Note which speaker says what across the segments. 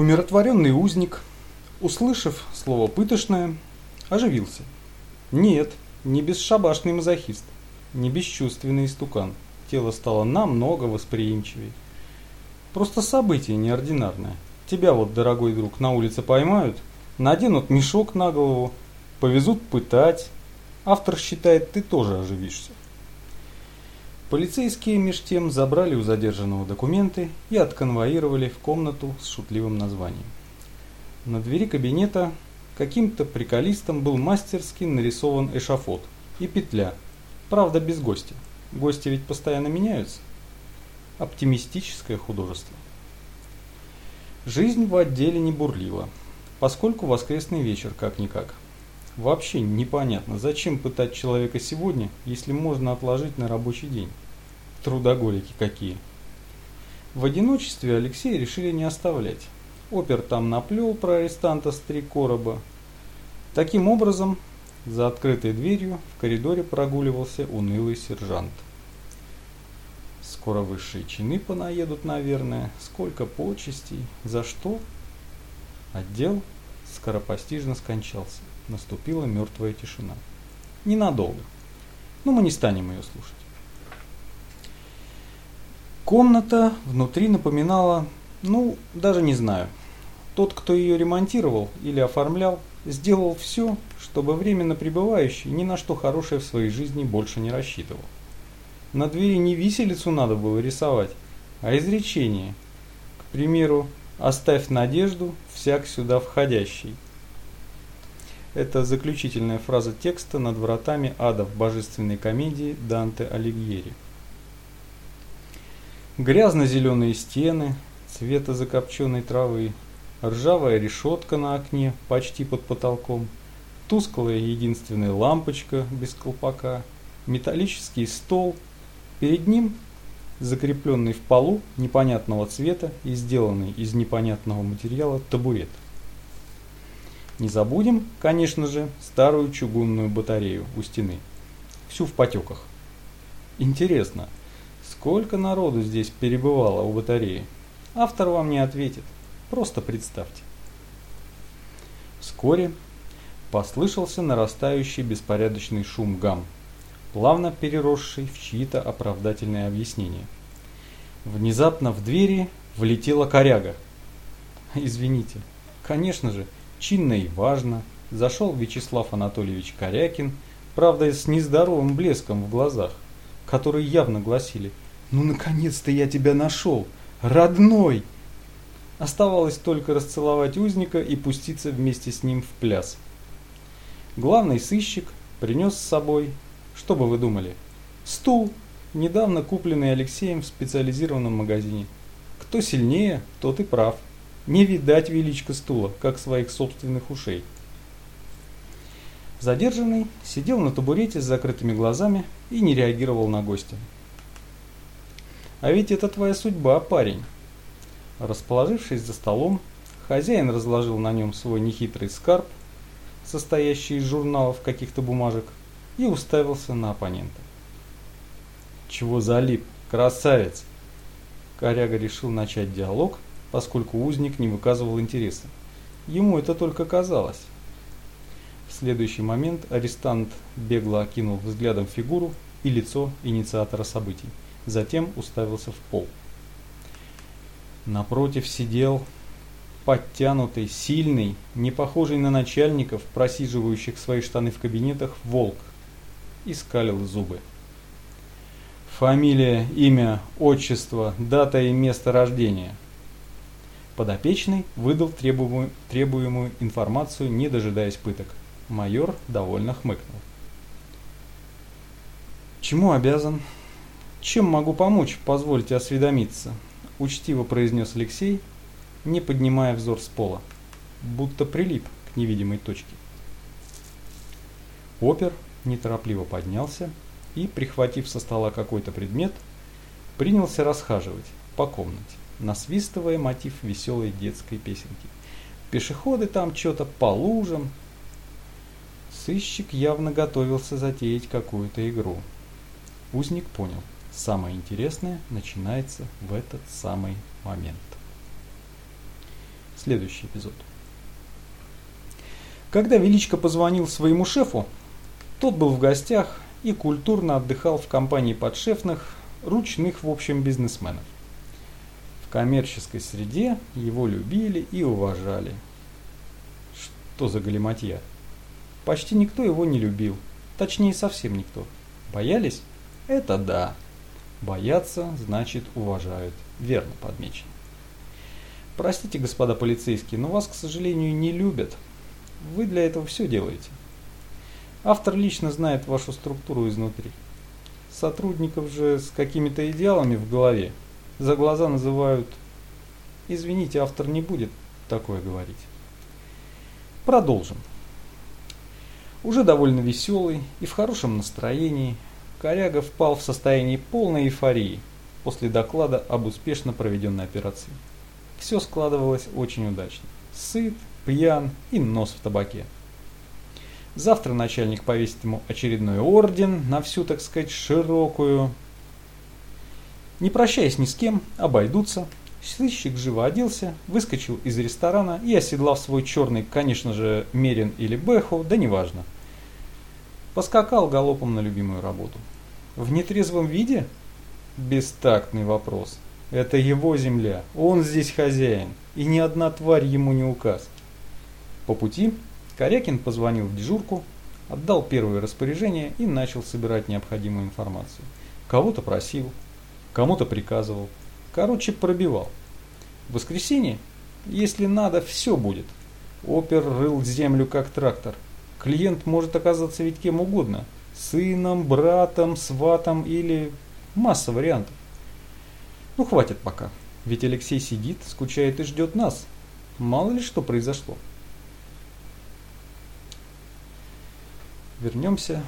Speaker 1: Умиротворенный узник, услышав слово «пытошное», оживился. Нет, не бесшабашный мазохист, не бесчувственный истукан. Тело стало намного восприимчивее. Просто событие неординарное. Тебя вот, дорогой друг, на улице поймают, наденут мешок на голову, повезут пытать. Автор считает, ты тоже оживишься. Полицейские меж тем забрали у задержанного документы и отконвоировали в комнату с шутливым названием. На двери кабинета каким-то приколистом был мастерски нарисован эшафот и петля, правда без гостя. Гости ведь постоянно меняются. Оптимистическое художество. Жизнь в отделе не бурлила, поскольку воскресный вечер как-никак. Вообще непонятно, зачем пытать человека сегодня, если можно отложить на рабочий день. Трудоголики какие. В одиночестве Алексея решили не оставлять. Опер там наплел про арестанта с три короба. Таким образом, за открытой дверью в коридоре прогуливался унылый сержант. Скоро высшие чины понаедут, наверное. Сколько почестей. За что? Отдел скоропостижно скончался наступила мертвая тишина. Ненадолго. Но мы не станем ее слушать. Комната внутри напоминала, ну, даже не знаю. Тот, кто ее ремонтировал или оформлял, сделал все, чтобы временно пребывающий ни на что хорошее в своей жизни больше не рассчитывал. На двери не виселицу надо было рисовать, а изречение. К примеру, «Оставь надежду, всяк сюда входящий». Это заключительная фраза текста над вратами ада в божественной комедии Данте Алигьери. Грязно-зеленые стены, цвета закопченной травы, ржавая решетка на окне почти под потолком, тусклая единственная лампочка без колпака, металлический стол, перед ним закрепленный в полу непонятного цвета и сделанный из непонятного материала табурет. Не забудем, конечно же, старую чугунную батарею у стены. Всю в потеках. Интересно, сколько народу здесь перебывало у батареи? Автор вам не ответит. Просто представьте. Вскоре послышался нарастающий беспорядочный шум гам, плавно переросший в чьи-то оправдательные объяснения. Внезапно в двери влетела коряга. Извините, конечно же, чинно и важно, зашел Вячеслав Анатольевич Корякин, правда с нездоровым блеском в глазах, которые явно гласили «Ну, наконец-то я тебя нашел! Родной!» Оставалось только расцеловать узника и пуститься вместе с ним в пляс. Главный сыщик принес с собой, что бы вы думали, стул, недавно купленный Алексеем в специализированном магазине. Кто сильнее, тот и прав. Не видать величка стула, как своих собственных ушей. Задержанный сидел на табурете с закрытыми глазами и не реагировал на гостя. «А ведь это твоя судьба, парень!» Расположившись за столом, хозяин разложил на нем свой нехитрый скарб, состоящий из журналов каких-то бумажек, и уставился на оппонента. «Чего залип, красавец?» Коряга решил начать диалог – поскольку узник не выказывал интереса. Ему это только казалось. В следующий момент арестант бегло окинул взглядом фигуру и лицо инициатора событий, затем уставился в пол. Напротив сидел подтянутый, сильный, не похожий на начальников, просиживающих свои штаны в кабинетах, волк и скалил зубы. Фамилия, имя, отчество, дата и место рождения – Подопечный выдал требуемую, требуемую информацию, не дожидаясь пыток. Майор довольно хмыкнул. «Чему обязан?» «Чем могу помочь, позвольте осведомиться», – учтиво произнес Алексей, не поднимая взор с пола, будто прилип к невидимой точке. Опер неторопливо поднялся и, прихватив со стола какой-то предмет, принялся расхаживать по комнате насвистывая мотив веселой детской песенки. Пешеходы там что-то по лужам. Сыщик явно готовился затеять какую-то игру. Узник понял, самое интересное начинается в этот самый момент. Следующий эпизод. Когда Величко позвонил своему шефу, тот был в гостях и культурно отдыхал в компании подшефных, ручных, в общем, бизнесменов. В коммерческой среде его любили и уважали. Что за галиматья? Почти никто его не любил, точнее совсем никто. Боялись? Это да. Боятся, значит уважают. Верно подмечено. Простите, господа полицейские, но вас, к сожалению, не любят. Вы для этого все делаете. Автор лично знает вашу структуру изнутри. Сотрудников же с какими-то идеалами в голове за глаза называют... Извините, автор не будет такое говорить. Продолжим. Уже довольно веселый и в хорошем настроении, Коряга впал в состояние полной эйфории после доклада об успешно проведенной операции. Все складывалось очень удачно. Сыт, пьян и нос в табаке. Завтра начальник повесит ему очередной орден на всю, так сказать, широкую. Не прощаясь ни с кем, обойдутся. Сыщик живо оделся, выскочил из ресторана и, оседлав свой черный, конечно же, Мерин или Бэху, да неважно, поскакал галопом на любимую работу. В нетрезвом виде? Бестактный вопрос. Это его земля, он здесь хозяин, и ни одна тварь ему не указ. По пути Корякин позвонил в дежурку, отдал первое распоряжение и начал собирать необходимую информацию. Кого-то просил, кому-то приказывал. Короче, пробивал. В воскресенье, если надо, все будет. Опер рыл землю как трактор. Клиент может оказаться ведь кем угодно. Сыном, братом, сватом или масса вариантов. Ну хватит пока. Ведь Алексей сидит, скучает и ждет нас. Мало ли что произошло. Вернемся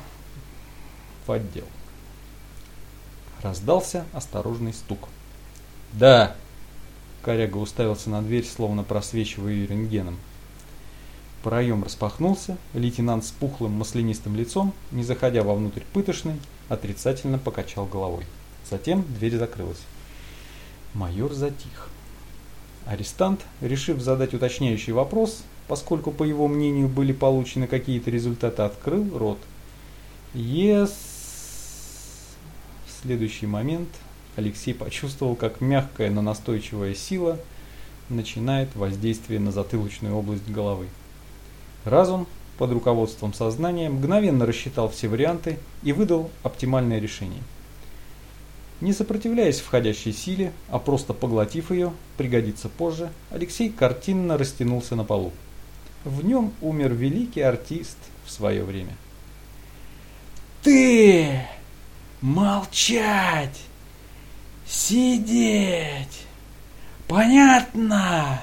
Speaker 1: в отдел. Раздался осторожный стук. «Да!» Коряга уставился на дверь, словно просвечивая ее рентгеном. Проем распахнулся, лейтенант с пухлым маслянистым лицом, не заходя вовнутрь пытошной, отрицательно покачал головой. Затем дверь закрылась. Майор затих. Арестант, решив задать уточняющий вопрос, поскольку, по его мнению, были получены какие-то результаты, открыл рот. Yes. В следующий момент Алексей почувствовал, как мягкая, но настойчивая сила начинает воздействие на затылочную область головы. Разум под руководством сознания мгновенно рассчитал все варианты и выдал оптимальное решение. Не сопротивляясь входящей силе, а просто поглотив ее, пригодится позже, Алексей картинно растянулся на полу. В нем умер великий артист в свое время. «Ты! Молчать! Сидеть! Понятно!»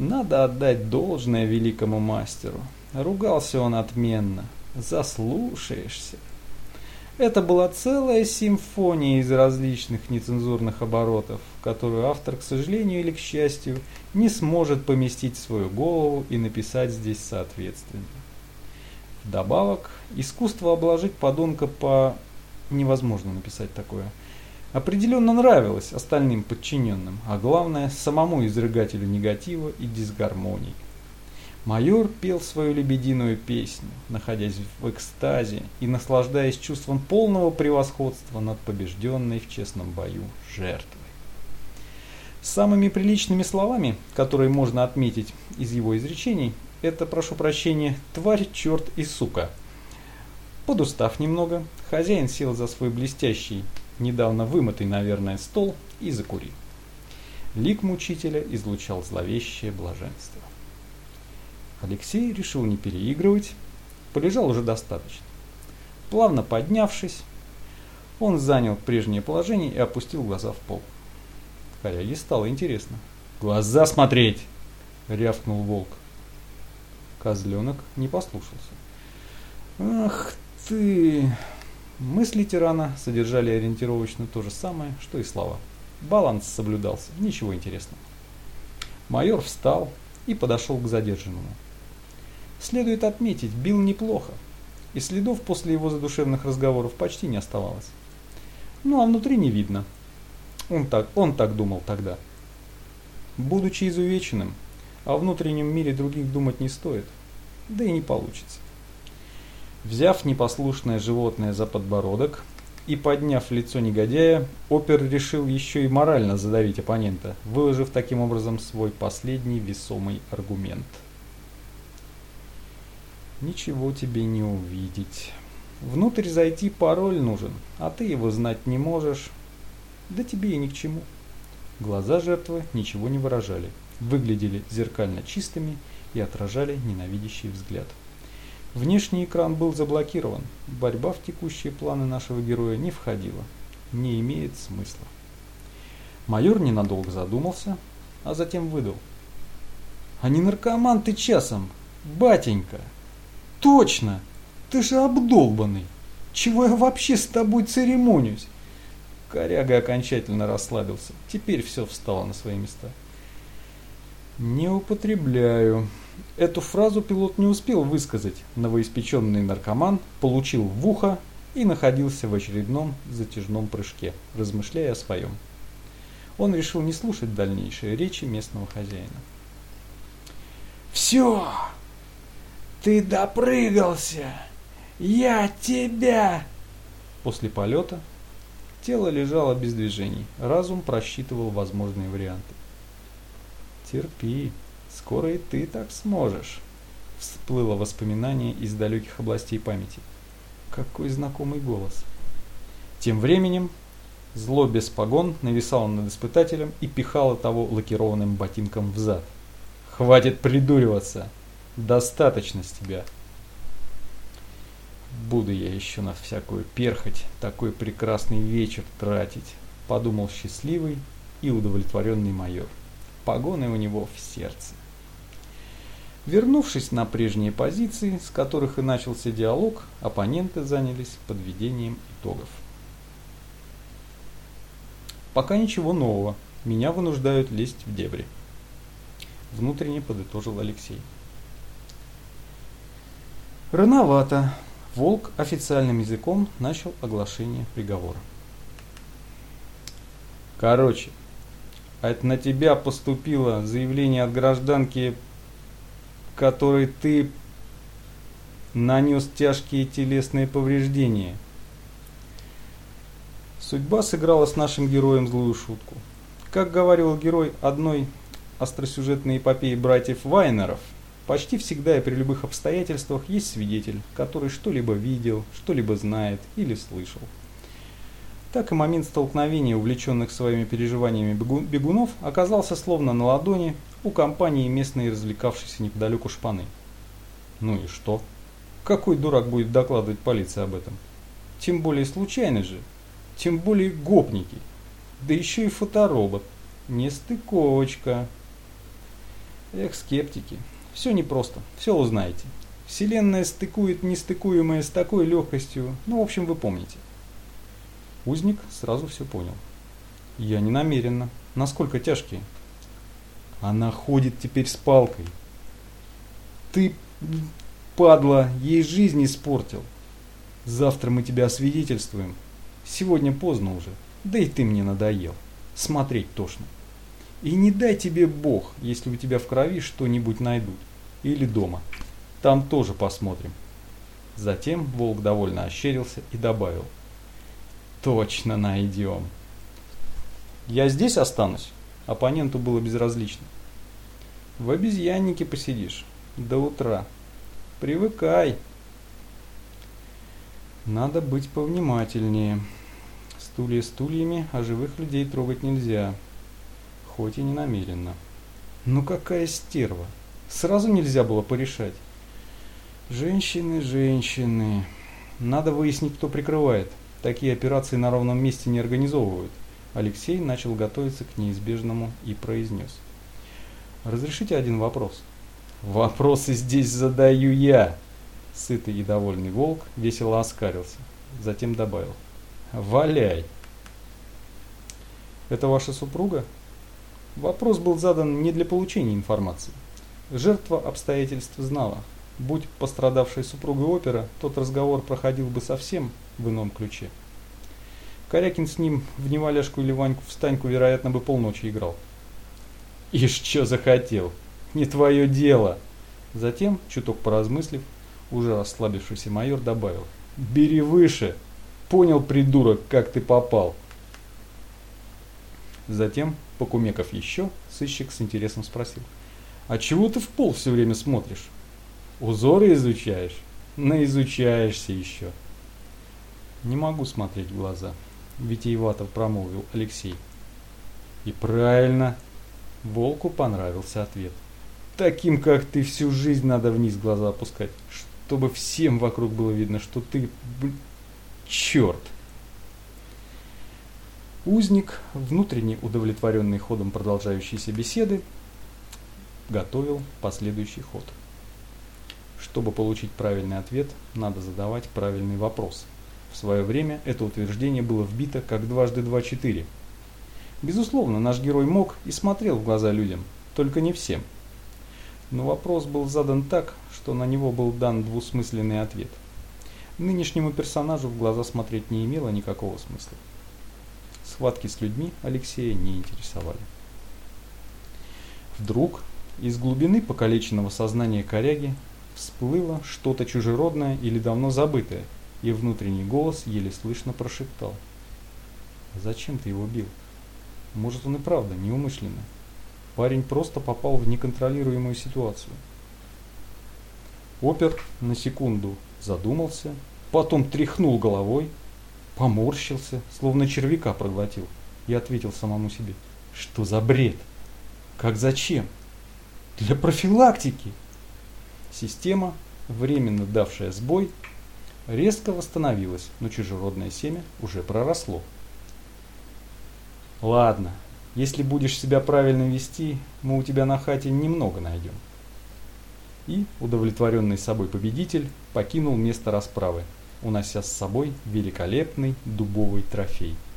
Speaker 1: Надо отдать должное великому мастеру. Ругался он отменно. Заслушаешься. Это была целая симфония из различных нецензурных оборотов, которую автор, к сожалению или к счастью, не сможет поместить в свою голову и написать здесь соответственно. Вдобавок, искусство обложить подонка по... невозможно написать такое. Определенно нравилось остальным подчиненным, а главное самому изрыгателю негатива и дисгармоний. Майор пел свою лебединую песню, находясь в экстазе и наслаждаясь чувством полного превосходства над побежденной в честном бою жертвой. Самыми приличными словами, которые можно отметить из его изречений, это, прошу прощения, «тварь, черт и сука». Подустав немного, хозяин сел за свой блестящий, недавно вымытый, наверное, стол и закурил. Лик мучителя излучал зловещее блаженство. Алексей решил не переигрывать, полежал уже достаточно. Плавно поднявшись, он занял прежнее положение и опустил глаза в пол. Коряге стало интересно. «Глаза смотреть!» — рявкнул волк. Козленок не послушался. «Ах ты!» Мысли тирана содержали ориентировочно то же самое, что и слова. Баланс соблюдался, ничего интересного. Майор встал и подошел к задержанному. Следует отметить, бил неплохо, и следов после его задушевных разговоров почти не оставалось. Ну а внутри не видно. Он так, он так думал тогда. будучи изувеченным, о внутреннем мире других думать не стоит, да и не получится. Взяв непослушное животное за подбородок и подняв лицо негодяя, Опер решил еще и морально задавить оппонента, выложив таким образом свой последний весомый аргумент. Ничего тебе не увидеть. Внутрь зайти пароль нужен, а ты его знать не можешь. Да тебе и ни к чему. Глаза жертвы ничего не выражали, выглядели зеркально чистыми и отражали ненавидящий взгляд. Внешний экран был заблокирован. Борьба в текущие планы нашего героя не входила. Не имеет смысла. Майор ненадолго задумался, а затем выдал. «А не наркоман ты часом, батенька!» «Точно! Ты же обдолбанный! Чего я вообще с тобой церемонюсь?» Коряга окончательно расслабился. Теперь все встало на свои места. «Не употребляю», Эту фразу пилот не успел высказать. Новоиспеченный наркоман получил в ухо и находился в очередном затяжном прыжке, размышляя о своем. Он решил не слушать дальнейшие речи местного хозяина. «Все! Ты допрыгался! Я тебя!» После полета тело лежало без движений, разум просчитывал возможные варианты. «Терпи», Скоро и ты так сможешь. Всплыло воспоминание из далеких областей памяти. Какой знакомый голос. Тем временем зло без погон нависало над испытателем и пихало того лакированным ботинком в зад. «Хватит придуриваться! Достаточно с тебя!» «Буду я еще на всякую перхоть такой прекрасный вечер тратить», — подумал счастливый и удовлетворенный майор. Погоны у него в сердце. Вернувшись на прежние позиции, с которых и начался диалог, оппоненты занялись подведением итогов. Пока ничего нового. Меня вынуждают лезть в дебри. Внутренне подытожил Алексей. Рановато. Волк официальным языком начал оглашение приговора. Короче, это на тебя поступило заявление от гражданки которой ты нанес тяжкие телесные повреждения. Судьба сыграла с нашим героем злую шутку. Как говорил герой одной остросюжетной эпопеи братьев Вайнеров, почти всегда и при любых обстоятельствах есть свидетель, который что-либо видел, что-либо знает или слышал. Так и момент столкновения увлеченных своими переживаниями бегунов оказался словно на ладони у компании местной развлекавшейся неподалеку шпаны. Ну и что? Какой дурак будет докладывать полиции об этом? Тем более случайно же. Тем более гопники. Да еще и фоторобот. Нестыковочка. Эх, скептики. Все непросто. Все узнаете. Вселенная стыкует нестыкуемое с такой легкостью. Ну, в общем, вы помните. Узник сразу все понял. Я не намеренно. Насколько тяжкие? Она ходит теперь с палкой. Ты, падла, ей жизнь испортил. Завтра мы тебя освидетельствуем. Сегодня поздно уже. Да и ты мне надоел. Смотреть тошно. И не дай тебе Бог, если у тебя в крови что-нибудь найдут. Или дома. Там тоже посмотрим. Затем волк довольно ощерился и добавил. Точно найдем. Я здесь останусь? Оппоненту было безразлично. В обезьяннике посидишь до утра. Привыкай. Надо быть повнимательнее. Стулья стульями, а живых людей трогать нельзя. Хоть и не намеренно. Ну какая стерва. Сразу нельзя было порешать. Женщины, женщины. Надо выяснить, кто прикрывает. Такие операции на ровном месте не организовывают. Алексей начал готовиться к неизбежному и произнес. «Разрешите один вопрос?» «Вопросы здесь задаю я!» Сытый и довольный волк весело оскарился. Затем добавил. «Валяй!» «Это ваша супруга?» Вопрос был задан не для получения информации. Жертва обстоятельств знала. Будь пострадавшей супругой опера, тот разговор проходил бы совсем в ином ключе. Корякин с ним в неваляшку или Ваньку встаньку, вероятно, бы полночи играл. Ишь, что захотел. Не твое дело. Затем, чуток поразмыслив, уже расслабившийся майор добавил. Бери выше. Понял, придурок, как ты попал. Затем, покумеков еще, сыщик с интересом спросил. А чего ты в пол все время смотришь? Узоры изучаешь? Наизучаешься еще. Не могу смотреть в глаза, витиевато промолвил Алексей. И правильно. Волку понравился ответ. Таким, как ты, всю жизнь надо вниз глаза опускать, чтобы всем вокруг было видно, что ты, блин, черт. Узник, внутренне удовлетворенный ходом продолжающейся беседы, готовил последующий ход. Чтобы получить правильный ответ, надо задавать правильный вопрос. В свое время это утверждение было вбито как дважды два четыре. Безусловно, наш герой мог и смотрел в глаза людям, только не всем. Но вопрос был задан так, что на него был дан двусмысленный ответ. Нынешнему персонажу в глаза смотреть не имело никакого смысла. Схватки с людьми Алексея не интересовали. Вдруг из глубины покалеченного сознания коряги всплыло что-то чужеродное или давно забытое, и внутренний голос еле слышно прошептал. «Зачем ты его бил? Может, он и правда неумышленно. Парень просто попал в неконтролируемую ситуацию». Опер на секунду задумался, потом тряхнул головой, поморщился, словно червяка проглотил, и ответил самому себе. «Что за бред? Как зачем? Для профилактики!» Система, временно давшая сбой, резко восстановилась, но чужеродное семя уже проросло. Ладно, если будешь себя правильно вести, мы у тебя на хате немного найдем. И, удовлетворенный собой победитель, покинул место расправы, унося с собой великолепный дубовый трофей –